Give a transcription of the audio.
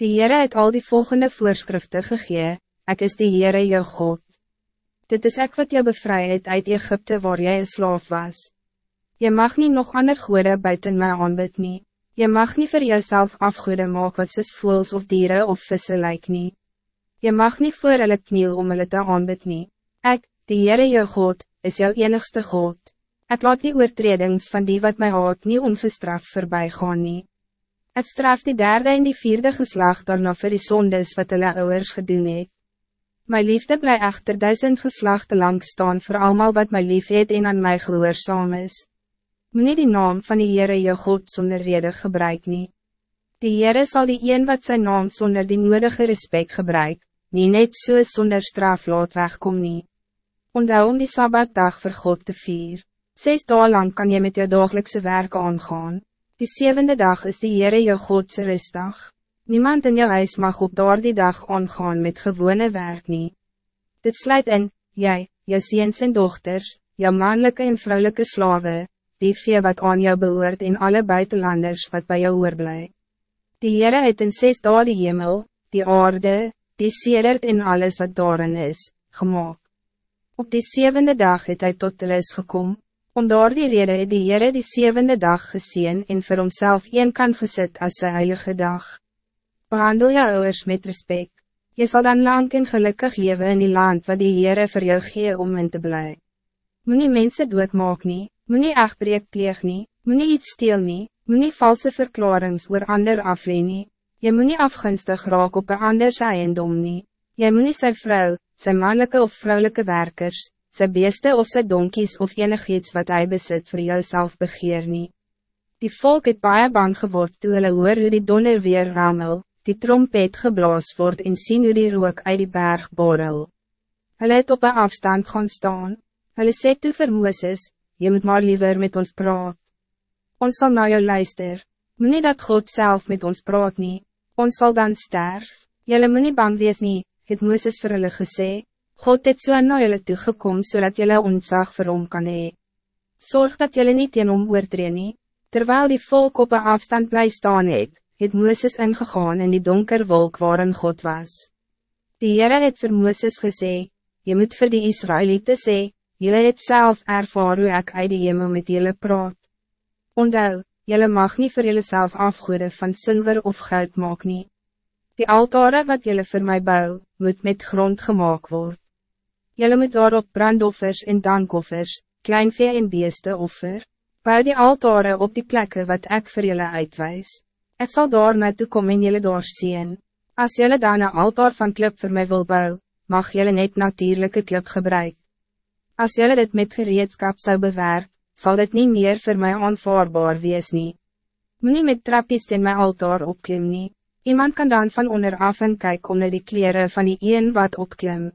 Die Heere het al die volgende voorschriften gegee, ek is die Heere jou God. Dit is ek wat jou bevry het uit Egypte waar jy een slaaf was. Je mag niet nog ander goede buiten mij aanbid nie. Je mag niet voor jezelf afgoede maak wat soos voels of dieren of vissen lyk nie. Je mag niet voor hulle kniel om hulle te aanbid nie. Ek, die Heere jou God, is jouw enigste God. Ik laat die oortredings van die wat mij haat niet ongestraft voorbij gaan nie. Ek straf die derde en die vierde geslacht daarna vir die sondes wat hulle ouwers gedoen het. My liefde bly echter duizend geslachten lang staan voor allemaal wat my lief het en aan my gehoorzaam is. Meneer die naam van die Heere jou God zonder rede gebruik nie. Die Heere zal die een wat zijn naam zonder die nodige respect gebruik, nie net so zonder straf laat wegkom nie. Onthou om die Sabbatdag voor God te vier. Zes dagen lang kan je met je dagelijkse werk aangaan. Die zevende dag is die Heere jou Godse rustdag. Niemand in jou huis mag op door die dag aangaan met gewone werk nie. Dit sluit in, jij, jou ziens en dochters, jou mannelijke en vrouwelijke slaven, die vee wat aan jou behoort en alle buitenlanders wat bij jou oorblij. Die Heere het in zes dagen die hemel, die aarde, die sedert en alles wat daarin is, gemaakt. Op die zevende dag het hij tot de rest gekomen. Om door die rede het die Heere die zevende dag gezien en vir homself een kan gezet als sy heilige dag. Behandel jou ouders met respect. Je zal dan lang en gelukkig leven in die land wat die Heere vir jou gee om in te bly. Moenie mense doodmaak nie, moenie echtbreek pleeg nie, moenie iets steel nie, moenie valse verklarings oor ander afleen nie, jy moenie afgunstig raak op een ander eiendom nie, jy moenie sy vrou, sy mannelijke of vrouwelijke werkers, sy beeste of sy donkies of enig iets wat hij besit voor jouself begeer nie. Die volk het baie bang geword toe hulle hoor hoe die donder weer ramel, die trompet geblaas wordt en sien hoe die rook uit die berg borrel. Hulle het op een afstand gaan staan, hulle sê toe vir Mooses, je moet maar liever met ons praat. Ons zal naar jou luister, moet nie dat God zelf met ons praat nie, ons zal dan sterf, jylle moet nie bang wees nie, het Mooses vir hulle gesê, God het so na julle toegekom, so julle ontzag vir hom kan hee. Zorg dat jullie niet in hom oortree nie, terwijl die volk op een afstand bly staan het, het Mooses ingegaan in die donker wolk waarin God was. Die Heere het vir Mooses gesê, Je moet voor die Israëlieten sê, Jylle het self ervaar hoe ek uit die hemel met jylle praat. Ondou, jylle mag niet voor jylle self afgoede van zilver of goud maak nie. Die altare wat jylle voor mij bou, moet met grond gemaakt worden. Jylle moet daarop brandoffers en dankoffers, kleinvee en beeste offer, bou die altare op die plekken wat ik voor jylle uitwijs. Ik zal daar naartoe komen en jullie daar zien. Als jullie dan een altaar van klip voor mij wil bouwen, mag jullie niet natuurlijke klip gebruiken. Als jullie dit met gereedschap zou bewerken, zal dit niet meer voor mij aanvaardbaar wees nie. Moet niet met trapjes in mijn altaar opklim nie. Iemand kan dan van onderaf en kijken onder die kleren van die een wat opklim.